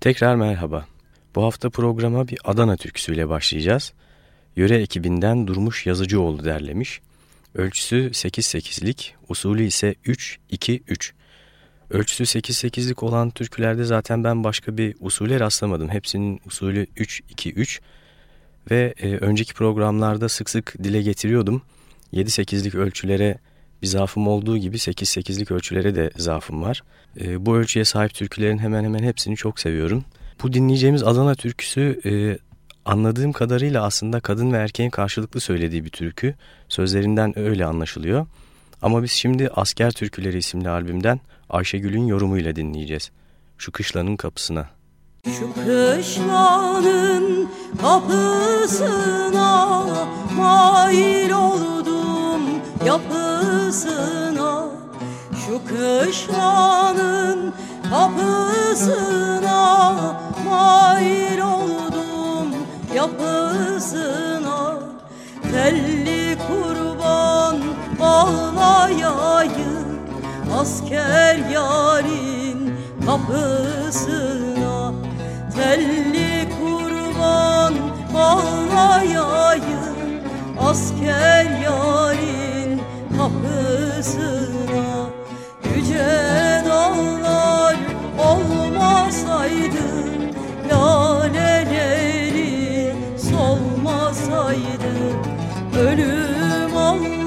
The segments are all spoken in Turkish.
Tekrar merhaba. Bu hafta programa bir Adana türküsüyle başlayacağız. Yöre ekibinden Durmuş Yazıcıoğlu derlemiş. Ölçüsü 8-8'lik, usulü ise 3-2-3. Ölçüsü 8-8'lik olan türkülerde zaten ben başka bir usule rastlamadım. Hepsinin usulü 3-2-3 ve e, önceki programlarda sık sık dile getiriyordum. 7-8'lik ölçülere bir zaafım olduğu gibi 8-8'lik ölçülere de zaafım var. E, bu ölçüye sahip türkülerin hemen hemen hepsini çok seviyorum. Bu dinleyeceğimiz Adana türküsü e, anladığım kadarıyla aslında kadın ve erkeğin karşılıklı söylediği bir türkü. Sözlerinden öyle anlaşılıyor. Ama biz şimdi Asker Türküleri isimli albümden Ayşegül'ün yorumuyla dinleyeceğiz. Şu kışlanın kapısına. Şu kışlanın kapısına mail oldum yapısına Şu kışlanın kapısına mail oldum yapısına Telli kurban bağlayayım asker yarin kapısına. Telli kurban bağlayayım asker yarin kapısına. Yüce dağlar olmasaydı laleleri solmasaydı Ölüm Allah'ın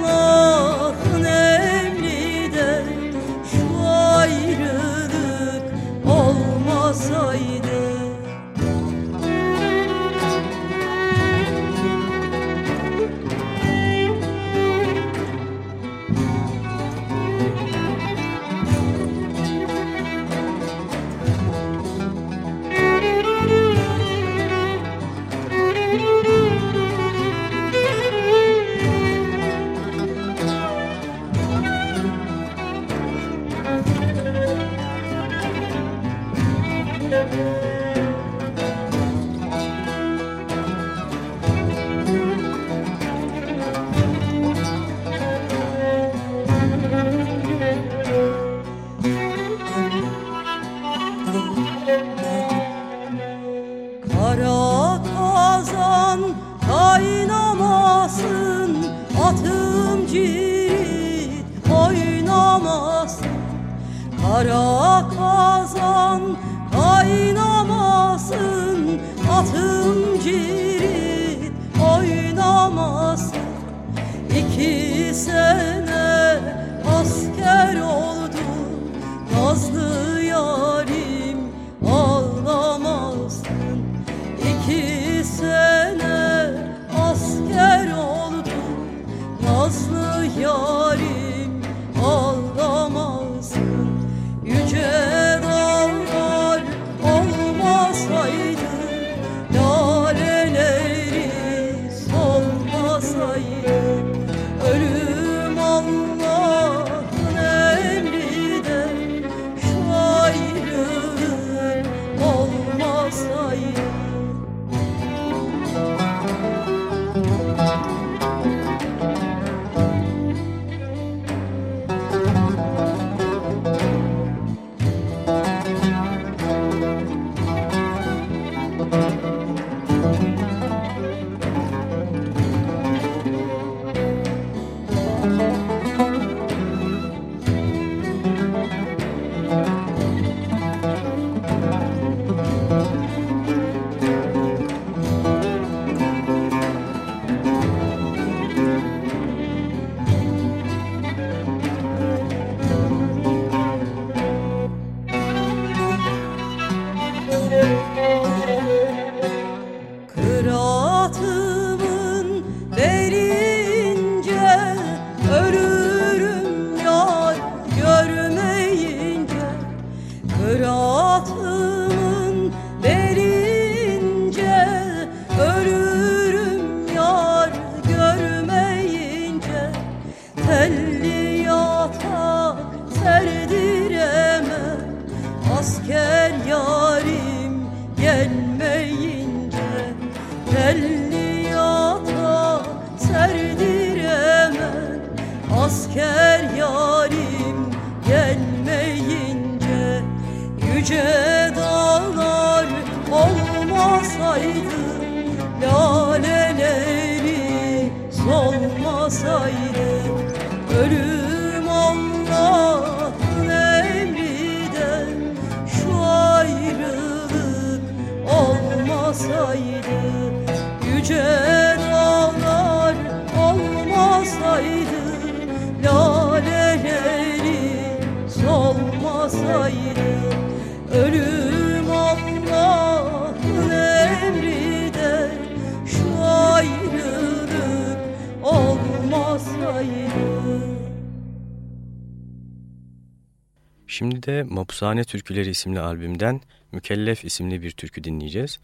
de Mapushane Türküleri isimli albümden Mükellef isimli bir türkü dinleyeceğiz.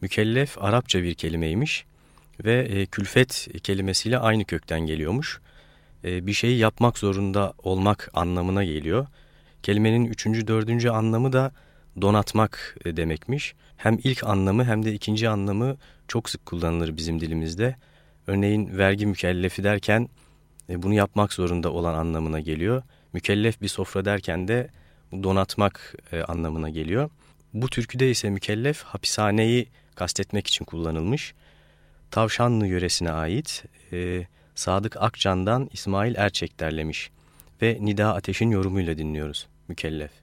Mükellef Arapça bir kelimeymiş ve e, külfet kelimesiyle aynı kökten geliyormuş. E, bir şeyi yapmak zorunda olmak anlamına geliyor. Kelimenin üçüncü, dördüncü anlamı da donatmak e, demekmiş. Hem ilk anlamı hem de ikinci anlamı çok sık kullanılır bizim dilimizde. Örneğin vergi mükellefi derken bunu yapmak zorunda olan anlamına geliyor. Mükellef bir sofra derken de donatmak e, anlamına geliyor. Bu türküde ise mükellef hapishaneyi kastetmek için kullanılmış. Tavşanlı yöresine ait e, Sadık Akcan'dan İsmail Erçek derlemiş ve Nida Ateş'in yorumuyla dinliyoruz mükellef.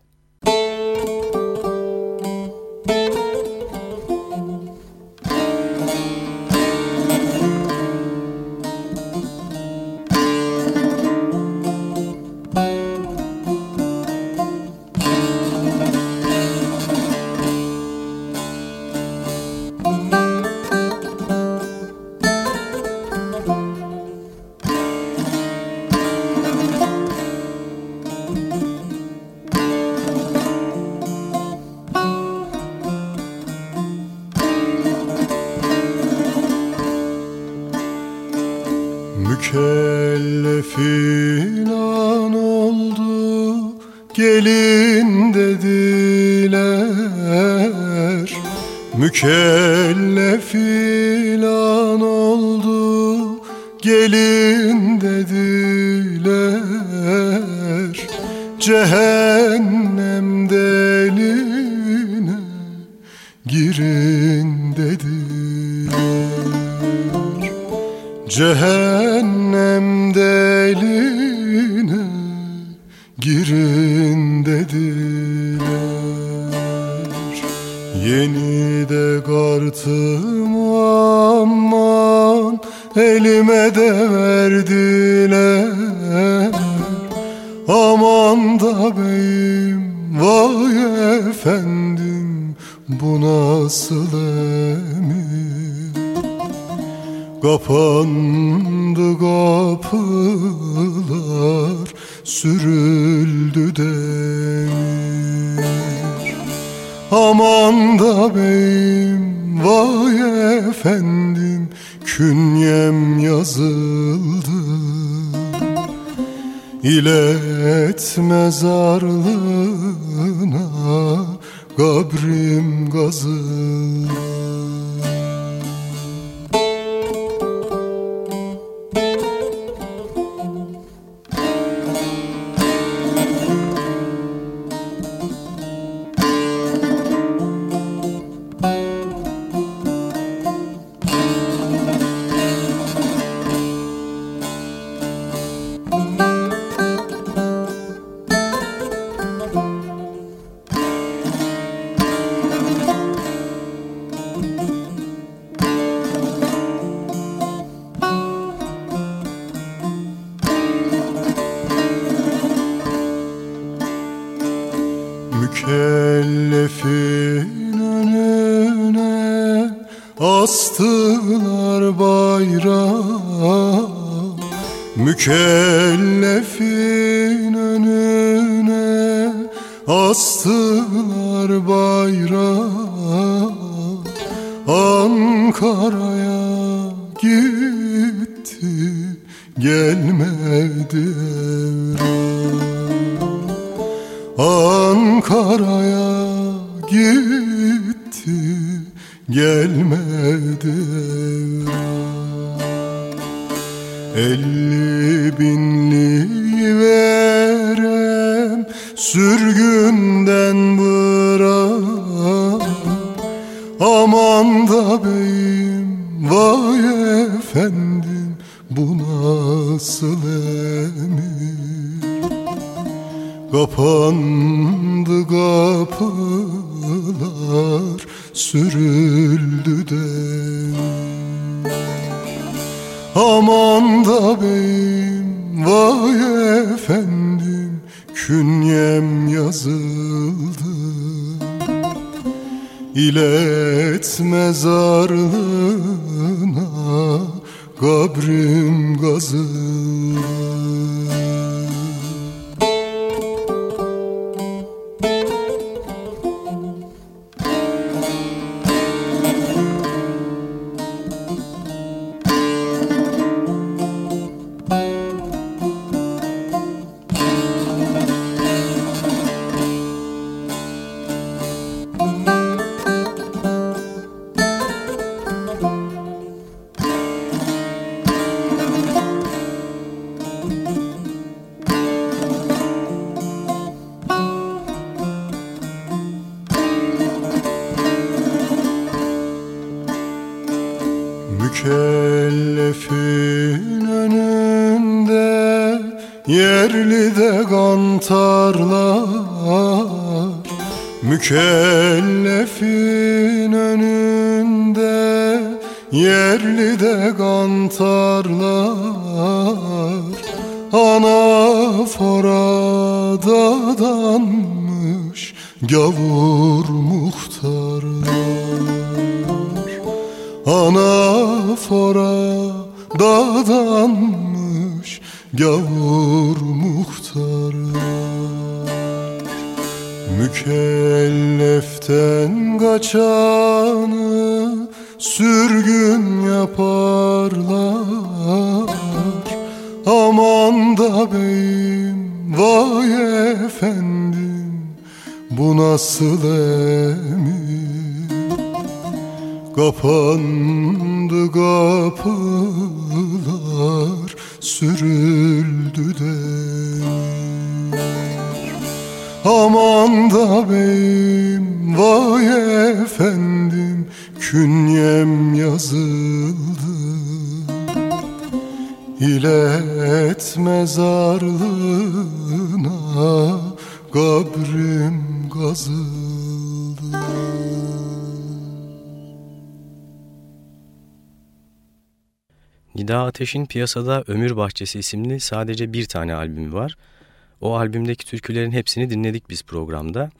Yeni de kartım aman elime de verdiler. Aman da beyim vay efendim bu nasıl emir? Kapandı kapılar sürüldü demir Aman da beyim vay efendim künyem yazıldı. İlet mezarlığına kabrim kazıldı astılar bayrağı Mükellefin önüne astılar bayrağı. Ankara'ya gitti gelmedi Ankara'ya gitti gelmedi. Elli binli verem sürgünden bırak Aman da beyim vay efendim bu nasıl emir? Kapandı kapılar sürüldü demir Aman da beyim vay efendim künyem yazıldı. İlet mezarlığına kabrim gazıldı Mükellefin önünde yerli de kantarlar. Ana forada danmış gavur kaçanı sürgün yaparlar. Aman da beyim vay efendim bu nasıl emir? Kapandı kapılar sürüldü demir Aman da beyim vay efendim künyem yazıldı İlet mezarlığına kabrim kazıldı Nida Ateş'in piyasada Ömür Bahçesi isimli sadece bir tane albümü var. O albümdeki türkülerin hepsini dinledik biz programda.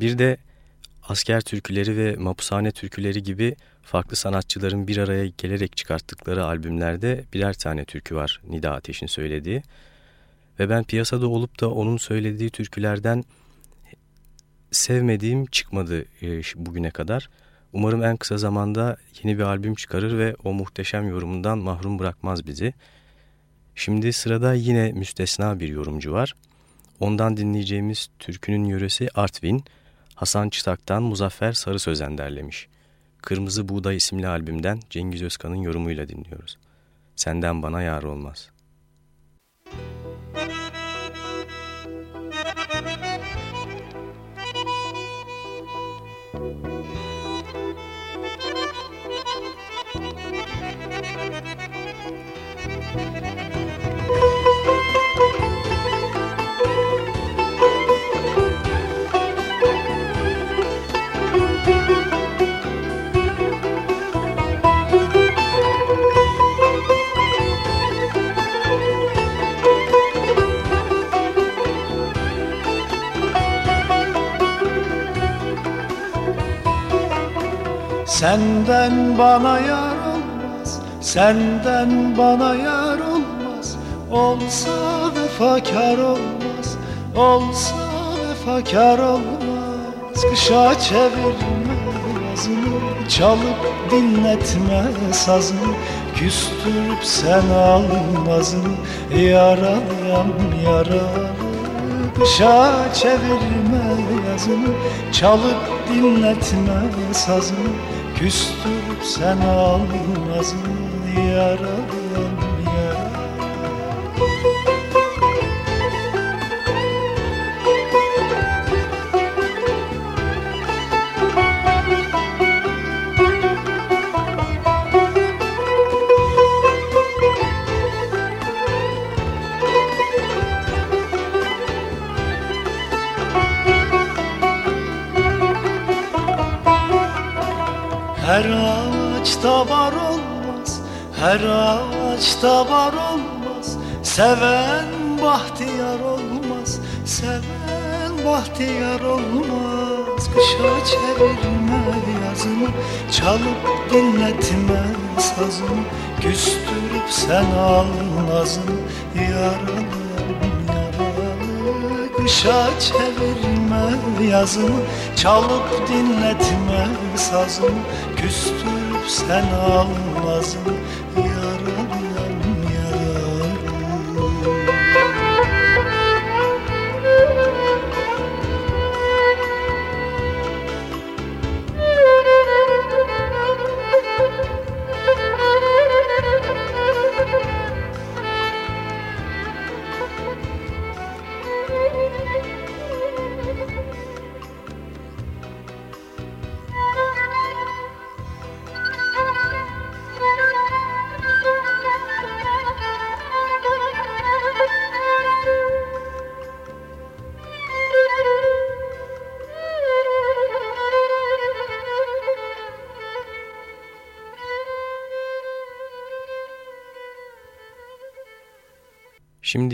Bir de asker türküleri ve mapushane türküleri gibi farklı sanatçıların bir araya gelerek çıkarttıkları albümlerde birer tane türkü var Nida Ateş'in söylediği. Ve ben piyasada olup da onun söylediği türkülerden sevmediğim çıkmadı e, bugüne kadar. Umarım en kısa zamanda yeni bir albüm çıkarır ve o muhteşem yorumundan mahrum bırakmaz bizi. Şimdi sırada yine müstesna bir yorumcu var. Ondan dinleyeceğimiz türkünün yöresi Artvin, Hasan Çıtak'tan Muzaffer Sarı Sözen derlemiş. Kırmızı Buğday isimli albümden Cengiz Özkan'ın yorumuyla dinliyoruz. Senden bana yar olmaz. Müzik Senden bana yar olmaz, senden bana yar olmaz. Olsa vefakar olmaz, olsa vefakar olmaz. Kışa çevirme yazını, çalıp dinletme sazını. Küstürüp sen almazını, yaralıyam yaralı. Kışa çevirme yazını, çalıp dinletme sazını Küstürüp sen almazını yaralım ağaçta var olmaz Seven bahtiyar olmaz Seven bahtiyar olmaz. Kışa çevirme yazımı Çalıp dinletme sazımı Küstürüp sen al nazımı Yaralı kışa çevirme yazımı Çalıp dinletme sazımı Küstürüp sen Yaralıyam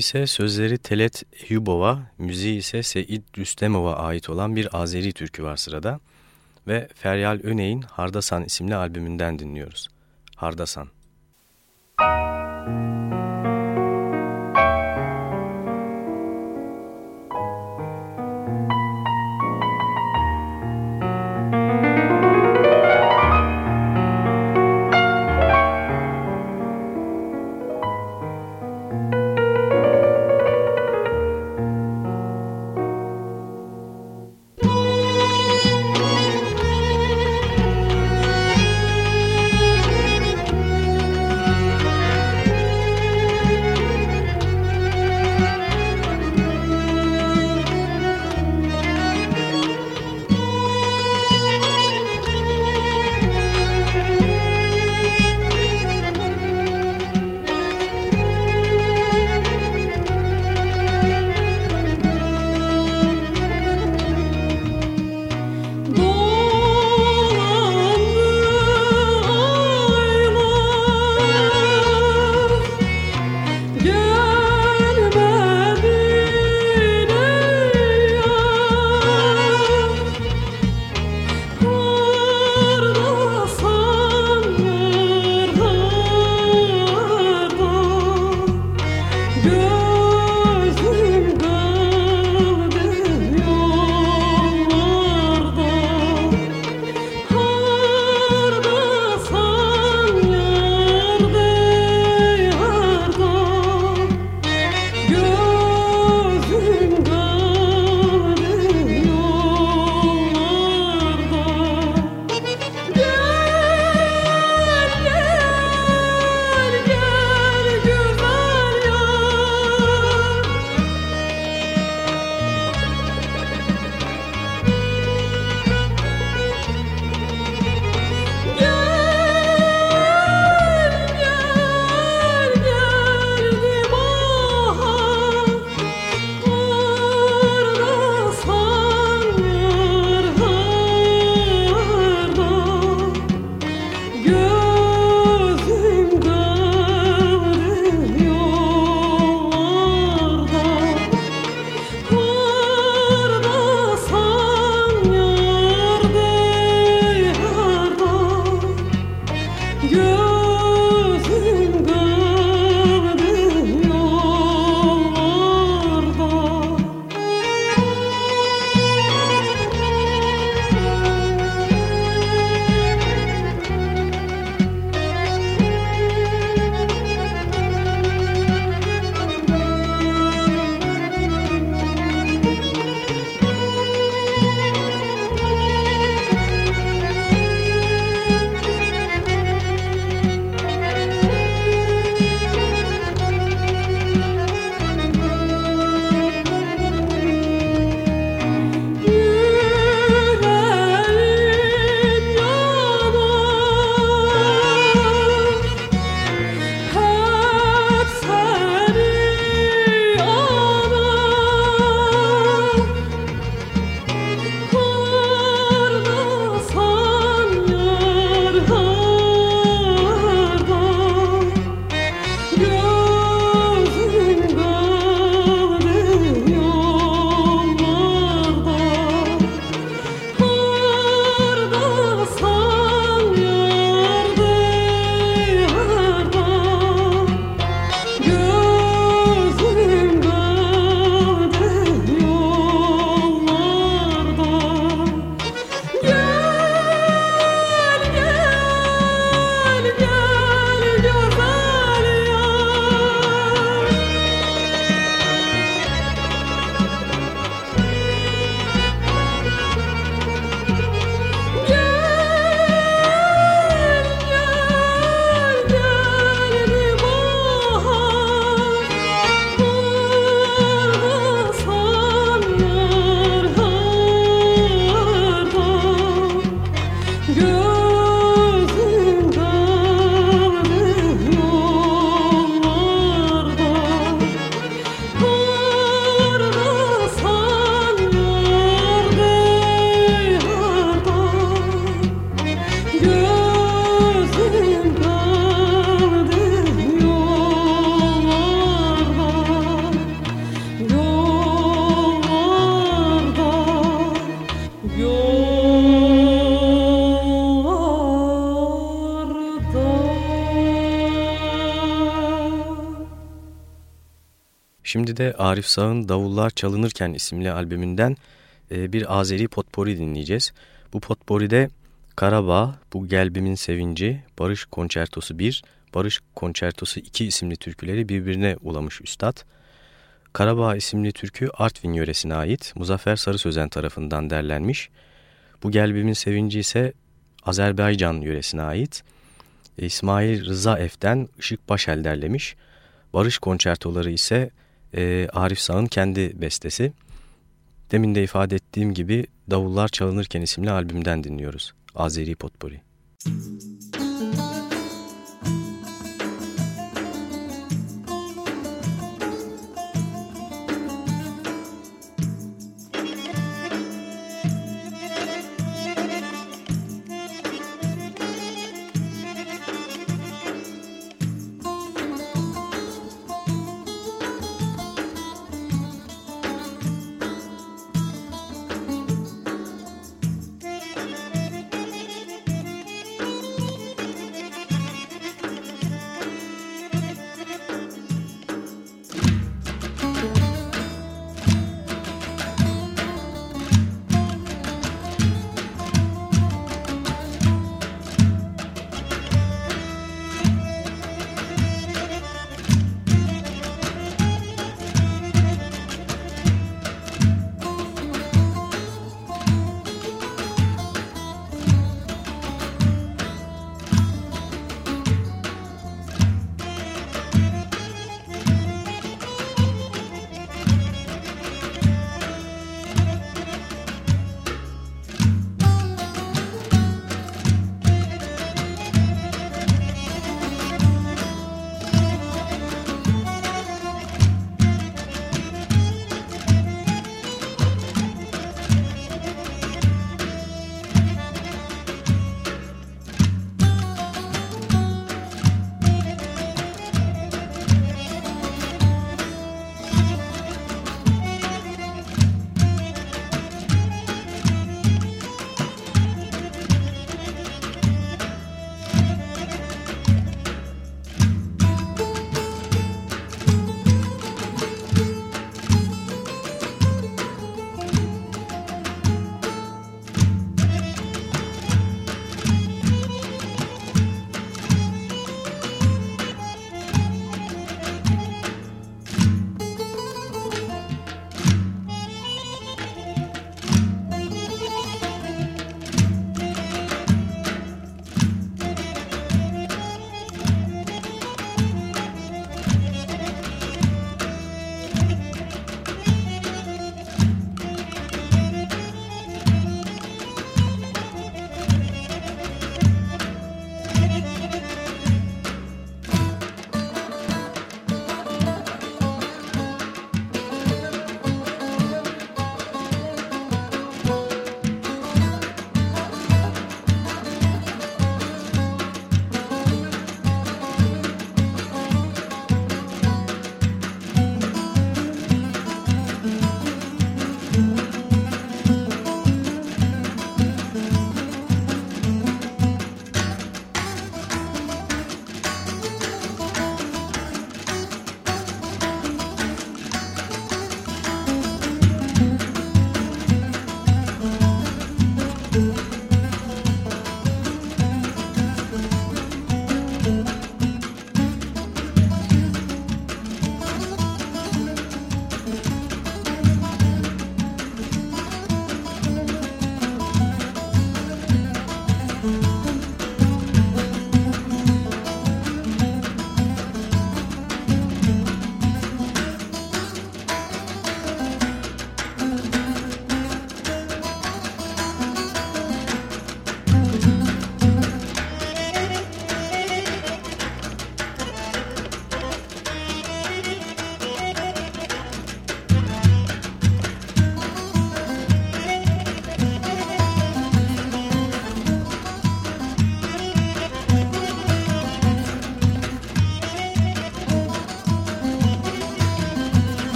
ise sözleri Telet Eyyubova, müziği ise Seyit Rüstemov'a ait olan bir Azeri türkü var sırada ve Feryal Öney'in Hardasan isimli albümünden dinliyoruz. Hardasan. Şimdi de Arif Sağ'ın Davullar Çalınırken isimli albümünden e, bir Azeri potpori dinleyeceğiz. Bu potporide Karabağ, Bu Gelbimin Sevinci, Barış Konçertosu 1, Barış Konçertosu 2 isimli türküleri birbirine ulamış üstad. Karabağ isimli türkü Artvin yöresine ait Muzaffer Sarı Sözen tarafından derlenmiş. Bu Gelbimin Sevinci ise Azerbaycan yöresine ait. İsmail Rıza Ef'ten Işık Başel derlemiş. Barış konçertoları ise e, Arif Sağ'ın kendi bestesi. Demin de ifade ettiğim gibi Davullar Çalınırken isimli albümden dinliyoruz. Azeri Potpori. Müzik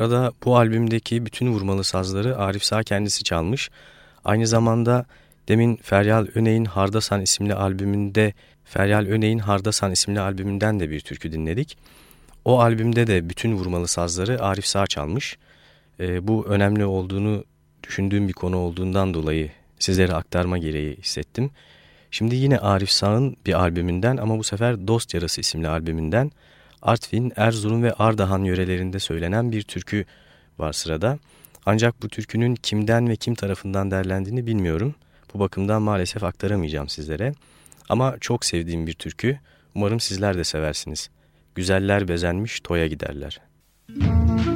sırada bu albümdeki bütün vurmalı sazları Arif Sağ kendisi çalmış. Aynı zamanda demin Feryal Öney'in Hardasan isimli albümünde Feryal Öney'in Hardasan isimli albümünden de bir türkü dinledik. O albümde de bütün vurmalı sazları Arif Sağ çalmış. E, bu önemli olduğunu düşündüğüm bir konu olduğundan dolayı sizlere aktarma gereği hissettim. Şimdi yine Arif Sağ'ın bir albümünden ama bu sefer Dost Yarası isimli albümünden Artvin, Erzurum ve Ardahan yörelerinde söylenen bir türkü var sırada. Ancak bu türkünün kimden ve kim tarafından derlendiğini bilmiyorum. Bu bakımdan maalesef aktaramayacağım sizlere. Ama çok sevdiğim bir türkü. Umarım sizler de seversiniz. Güzeller bezenmiş toya giderler. Müzik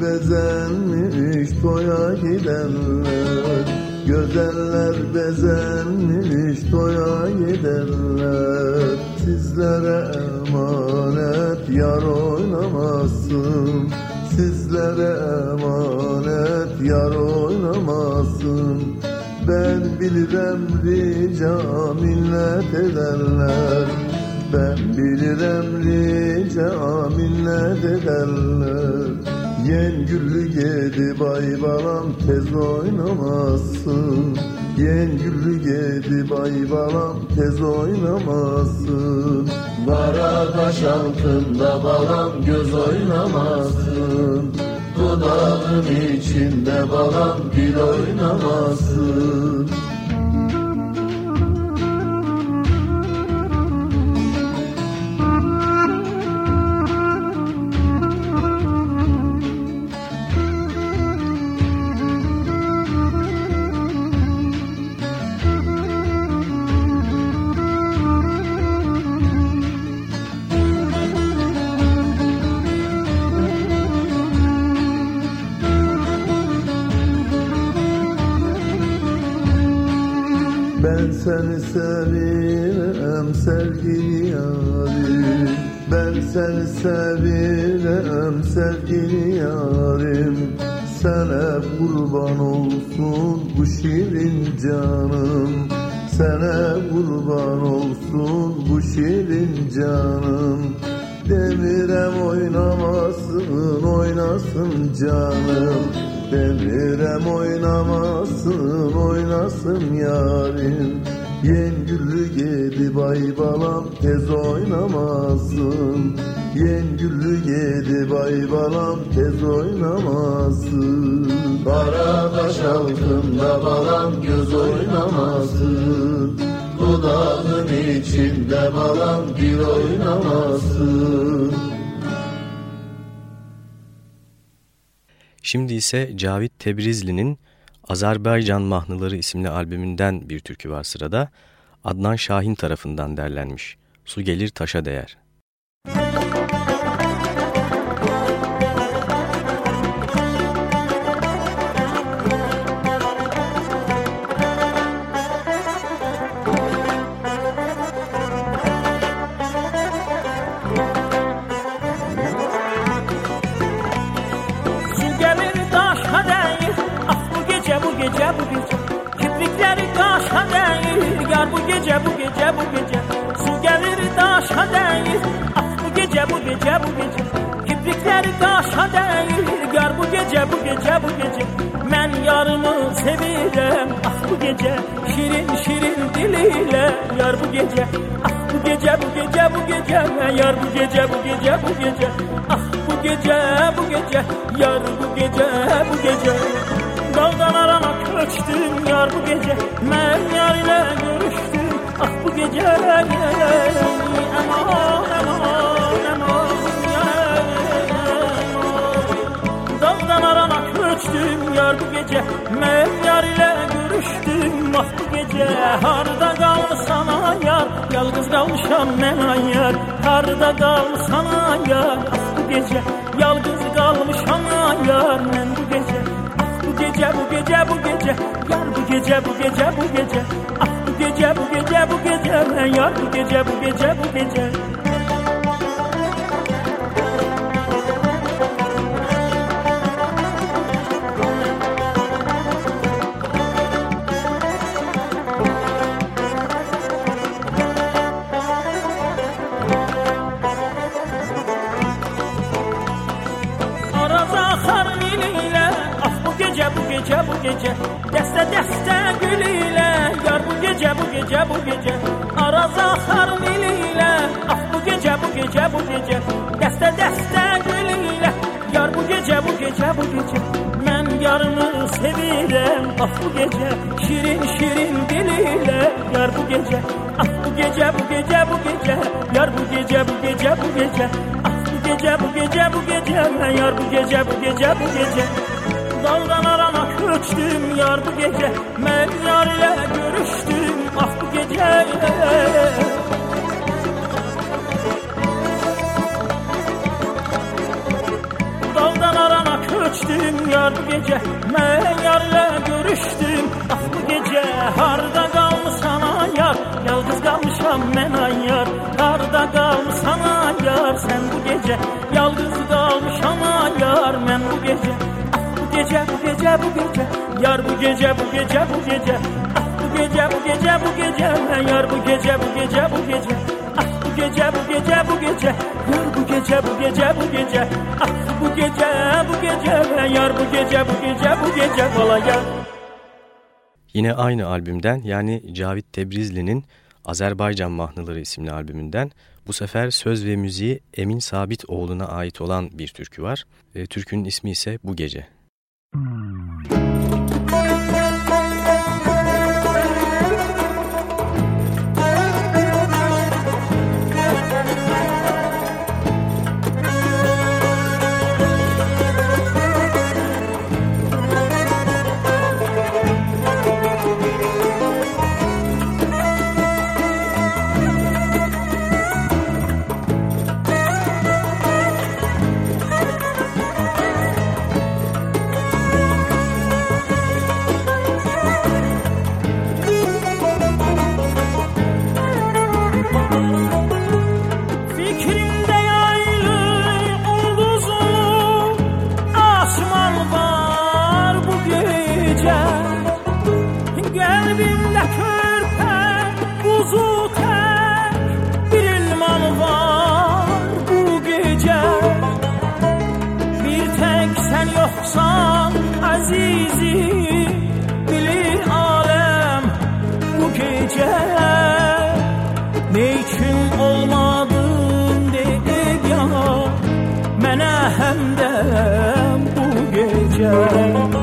bezenmiş toya gidenler Gözeller bezenmiş toya gidenler Sizlere emanet yar oynamasın Sizlere emanet yar oynamasın Ben bilirim rica minnet edenler ben bilirim rica minnet ederler Yen güllü gedi bay balam tez oynamasın Yen güllü gedi bay balam tez oynamasın Bara taş altında balam göz oynamasın Dudağın içinde balam dil oynamasın Ben seni sevirem sevgili yarim Sana kurban olsun bu şirin canım. Sana kurban olsun bu şirin canım. Demirem oynamasın oynasın canım. Demirem oynamasın oynasın yarim Yen güllü gedi bay balam tez oynamasın Yen güllü gedi bay balam tez oynamasın Kara taş altında balam göz oynamasın Dudağın içinde balam bir oynamasın Şimdi ise Cavit Tebrizli'nin Azerbaycan Mahnıları isimli albümünden bir türkü var sırada. Adnan Şahin tarafından derlenmiş. Su gelir taşa değer. Gece bu gece Ben yarımı sevirem Ah bu gece şirin şirin diliyle Yar bu gece Ah bu gece bu gece bu gece Yar bu gece bu gece bu gece Ah bu gece bu gece Yar bu gece bu gece Dağdan arama köçtüm yar bu gece Ben yar ile görüştüm Ah bu gece Aman aman aman göçtüm yar bu gece. Men yar ile görüştüm. Ah bu gece Harda kal sana yar. Yalnız kalmışam men yar Harda kal sana yar. Ah bu gece Yalnız kal qalmışam yar mən bu gecə Bu gecə, bu gecə, bu gecə Yar bu gecə, bu gecə, bu gecə Ah bu gecə, bu gecə, bu gecə Mən yar bu gecə, bu gecə, bu gece gece bu gece Yar bu gece bu gece bu gece Ah bu gece bu gece bu gece Yar bu gece bu gece bu gece Ah bu gece bu gece bu gece Yar bu gece bu gece bu gece Ah bu gece bu gece Yar bu gece bu gece bu gece Valla yar Yine aynı albümden yani Cavit Tebrizli'nin Azerbaycan Mahnıları isimli albümünden bu sefer söz ve müziği Emin Sabit oğluna ait olan bir türkü var. E, türkünün ismi ise Bu Gece. Bu Música bu gece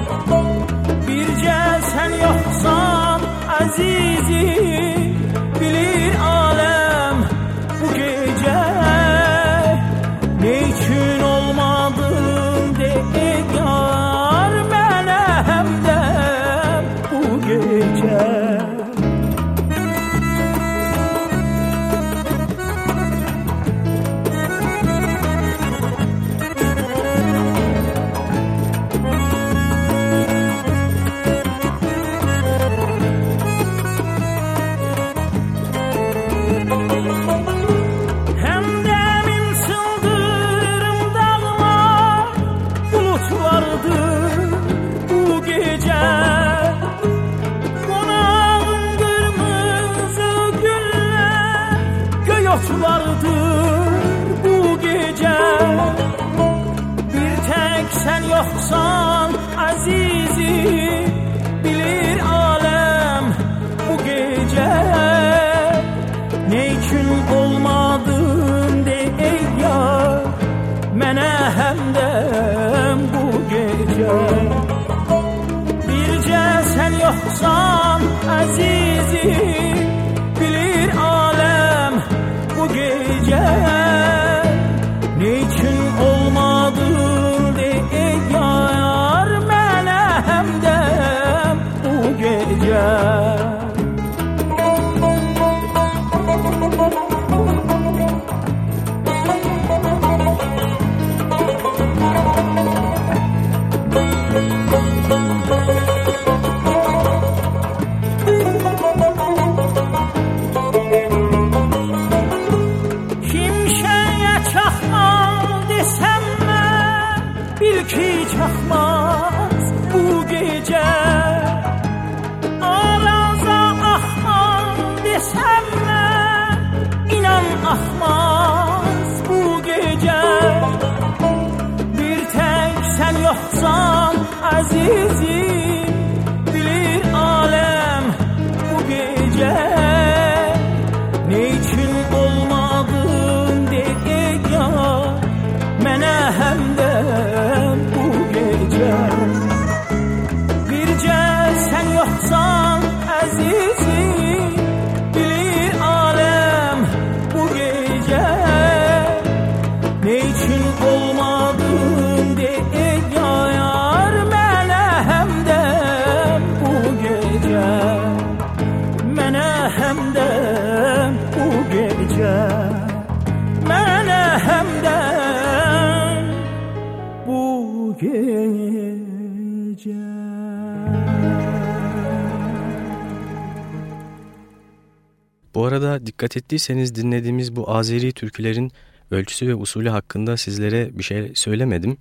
arada dikkat ettiyseniz dinlediğimiz bu Azeri türkülerin ölçüsü ve usulü hakkında sizlere bir şey söylemedim.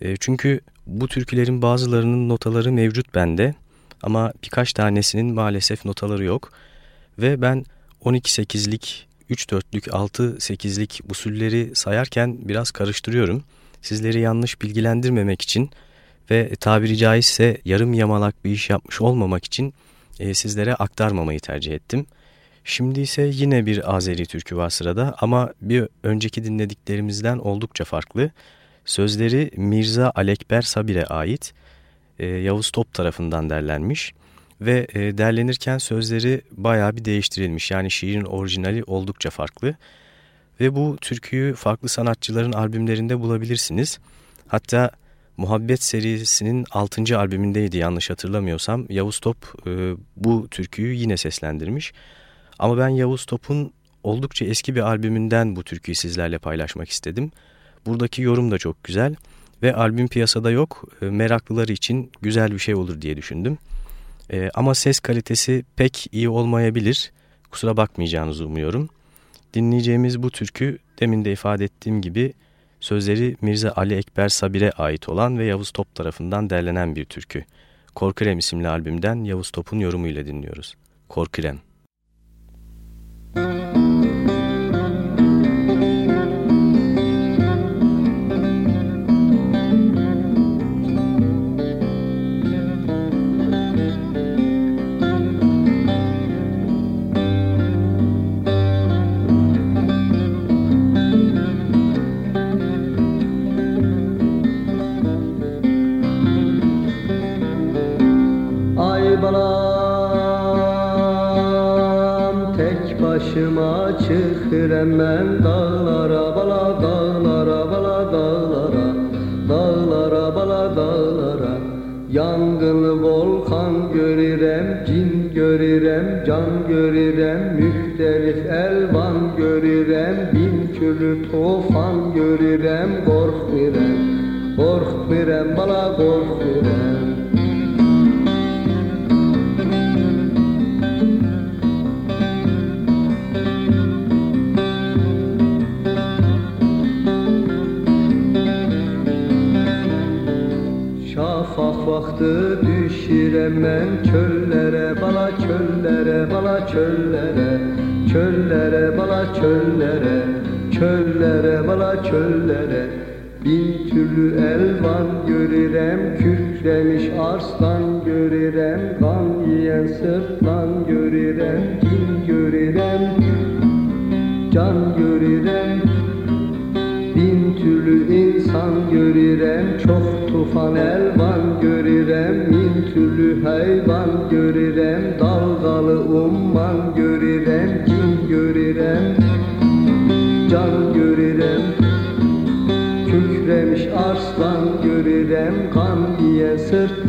E, çünkü bu türkülerin bazılarının notaları mevcut bende ama birkaç tanesinin maalesef notaları yok. Ve ben 12-8'lik, 3-4'lük, 6-8'lik usulleri sayarken biraz karıştırıyorum. Sizleri yanlış bilgilendirmemek için ve tabiri caizse yarım yamalak bir iş yapmış olmamak için e, sizlere aktarmamayı tercih ettim. Şimdi ise yine bir Azeri türkü var sırada ama bir önceki dinlediklerimizden oldukça farklı. Sözleri Mirza Alekber Sabir'e ait e, Yavuz Top tarafından derlenmiş ve e, derlenirken sözleri baya bir değiştirilmiş. Yani şiirin orijinali oldukça farklı ve bu türküyü farklı sanatçıların albümlerinde bulabilirsiniz. Hatta Muhabbet serisinin 6. albümündeydi yanlış hatırlamıyorsam. Yavuz Top e, bu türküyü yine seslendirmiş. Ama ben Yavuz Top'un oldukça eski bir albümünden bu türküyü sizlerle paylaşmak istedim. Buradaki yorum da çok güzel ve albüm piyasada yok. E, meraklıları için güzel bir şey olur diye düşündüm. E, ama ses kalitesi pek iyi olmayabilir. Kusura bakmayacağınızı umuyorum. Dinleyeceğimiz bu türkü demin de ifade ettiğim gibi sözleri Mirza Ali Ekber Sabir'e ait olan ve Yavuz Top tarafından derlenen bir türkü. Korkirem isimli albümden Yavuz Top'un yorumuyla dinliyoruz. Korkirem. Müzik Giren ben dağlara bala dağlara bala dağlara Dağlara bala dağlara. Yangılı volkan görürem, cin görürem, can görürem, mühtelif elvan görürem, bin türlü tufan görürem, kork birem, kork birem, bala kork çöllere çöllere bala çöllere çöllere bala çöllere. Bin türlü elvan görürem Kükremiş arslan görürem Kan yiyen sırtlan görürem Cin görürem Can görürem. Bin türlü insan görürem Çok tufan elvan görürem Min türlü hayvan görürem Dalgalı umman diye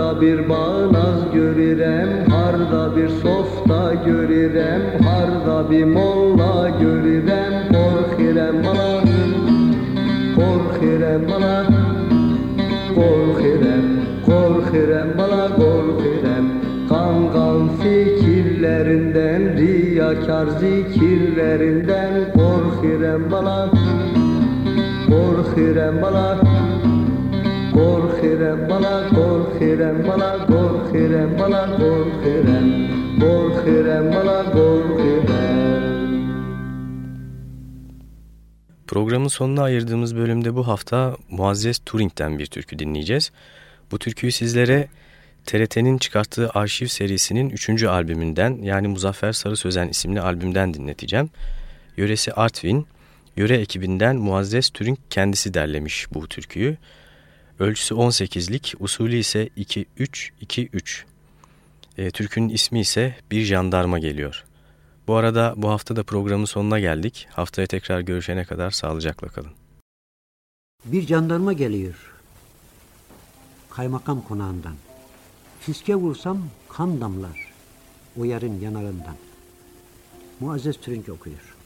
Harda bir bağnaz görürem Harda bir softa görürem Harda bir molla görürem. Korkirem bala Korkirem bala Korkirem Korkirem bala korkirem. Kangal fikirlerinden Riyakar zikirlerinden Korkirem bala Korkirem bala Korkirem bala Korkirem bala Korkirem bala Korkirem Korkirem bala Korkirem Programın sonuna ayırdığımız bölümde bu hafta Muazzez Turing'den bir türkü dinleyeceğiz. Bu türküyü sizlere TRT'nin çıkarttığı arşiv serisinin 3. albümünden yani Muzaffer Sarı Sözen isimli albümden dinleteceğim. Yöresi Artvin, yöre ekibinden Muazzez Türink kendisi derlemiş bu türküyü. Ölçüsü 18'lik, usulü ise 2-3-2-3. E, türkünün ismi ise Bir Jandarma Geliyor. Bu arada bu hafta da programın sonuna geldik. Haftaya tekrar görüşene kadar sağlıcakla kalın. Bir jandarma geliyor. Kaymakam konağından. Fiske vursam kan damlar. O yarın yanağından. Muazzez Türünç okuyor.